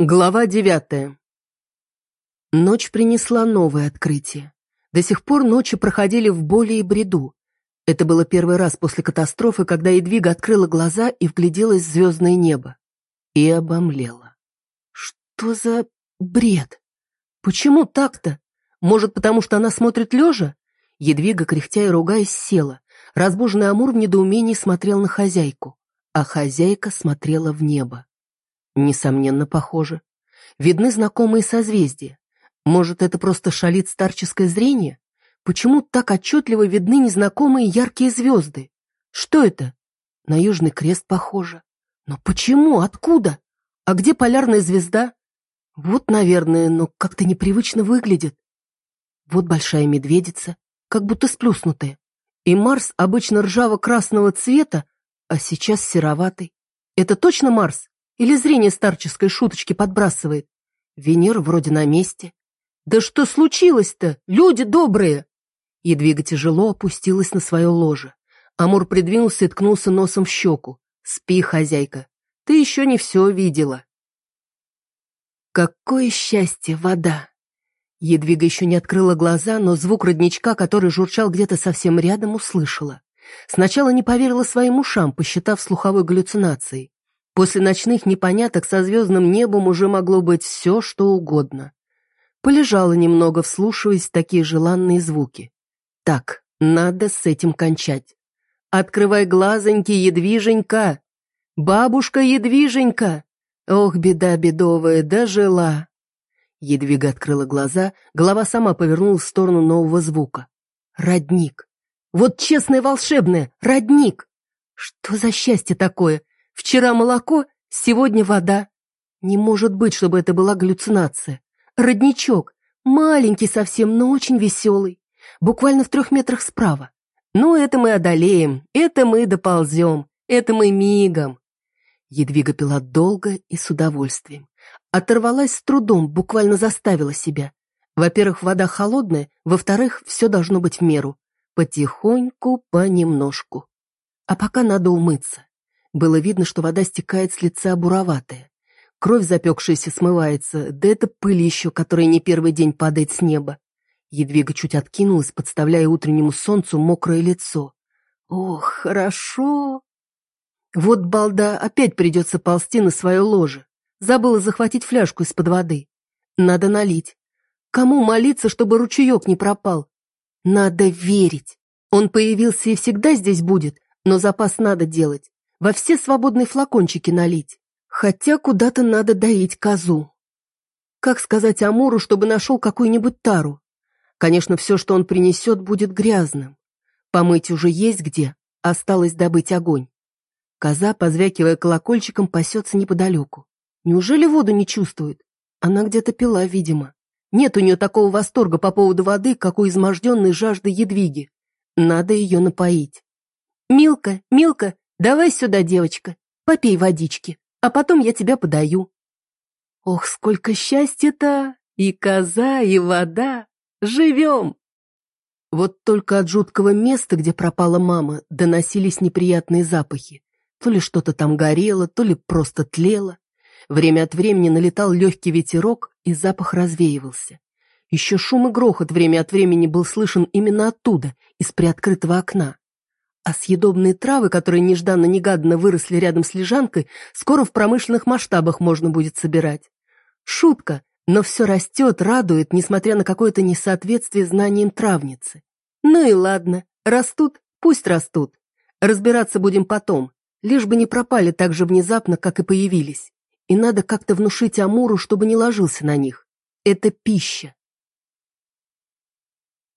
Глава девятая. Ночь принесла новое открытие. До сих пор ночи проходили в боли и бреду. Это было первый раз после катастрофы, когда Едвига открыла глаза и вгляделась в звездное небо. И обомлела. Что за бред? Почему так-то? Может, потому что она смотрит лежа? Едвига, кряхтя и ругаясь, села. Разбуженный Амур в недоумении смотрел на хозяйку, а хозяйка смотрела в небо. Несомненно, похоже. Видны знакомые созвездия. Может, это просто шалит старческое зрение? Почему так отчетливо видны незнакомые яркие звезды? Что это? На Южный Крест похоже. Но почему? Откуда? А где полярная звезда? Вот, наверное, но как-то непривычно выглядит. Вот большая медведица, как будто сплюснутая. И Марс обычно ржаво-красного цвета, а сейчас сероватый. Это точно Марс? Или зрение старческой шуточки подбрасывает? Венера вроде на месте. «Да что случилось-то? Люди добрые!» Едвига тяжело опустилась на свое ложе. Амур придвинулся и ткнулся носом в щеку. «Спи, хозяйка, ты еще не все видела». Какое счастье, вода! Едвига еще не открыла глаза, но звук родничка, который журчал где-то совсем рядом, услышала. Сначала не поверила своим ушам, посчитав слуховой галлюцинацией. После ночных непоняток со звездным небом уже могло быть все, что угодно. Полежала немного, вслушиваясь в такие желанные звуки. Так, надо с этим кончать. Открывай глазоньки, едвиженька! Бабушка едвиженька! Ох, беда бедовая, дожила! Едвига открыла глаза, голова сама повернулась в сторону нового звука. Родник. Вот честное волшебное, родник! Что за счастье такое? Вчера молоко, сегодня вода. Не может быть, чтобы это была галлюцинация. Родничок, маленький совсем, но очень веселый, буквально в трех метрах справа. Ну, это мы одолеем, это мы доползем, это мы мигом. Едвига пила долго и с удовольствием. Оторвалась с трудом, буквально заставила себя. Во-первых, вода холодная, во-вторых, все должно быть в меру. Потихоньку, понемножку. А пока надо умыться. Было видно, что вода стекает с лица буроватая. Кровь запекшаяся смывается, да это пыль еще, которая не первый день падает с неба. Едвига чуть откинулась, подставляя утреннему солнцу мокрое лицо. Ох, хорошо. Вот балда опять придется ползти на свое ложе. Забыла захватить фляжку из-под воды. Надо налить. Кому молиться, чтобы ручеек не пропал? Надо верить. Он появился и всегда здесь будет, но запас надо делать. Во все свободные флакончики налить. Хотя куда-то надо доить козу. Как сказать Амуру, чтобы нашел какую-нибудь тару? Конечно, все, что он принесет, будет грязным. Помыть уже есть где, осталось добыть огонь. Коза, позвякивая колокольчиком, пасется неподалеку. Неужели воду не чувствует? Она где-то пила, видимо. Нет у нее такого восторга по поводу воды, как у изможденной жажды едвиги. Надо ее напоить. «Милка, Милка, давай сюда, девочка, попей водички» а потом я тебя подаю. Ох, сколько счастья-то! И коза, и вода! Живем! Вот только от жуткого места, где пропала мама, доносились неприятные запахи. То ли что-то там горело, то ли просто тлело. Время от времени налетал легкий ветерок, и запах развеивался. Еще шум и грохот время от времени был слышен именно оттуда, из приоткрытого окна. А съедобные травы, которые нежданно-негаданно выросли рядом с лежанкой, скоро в промышленных масштабах можно будет собирать. Шутка, но все растет, радует, несмотря на какое-то несоответствие знаниям травницы. Ну и ладно, растут, пусть растут. Разбираться будем потом, лишь бы не пропали так же внезапно, как и появились. И надо как-то внушить Амуру, чтобы не ложился на них. Это пища.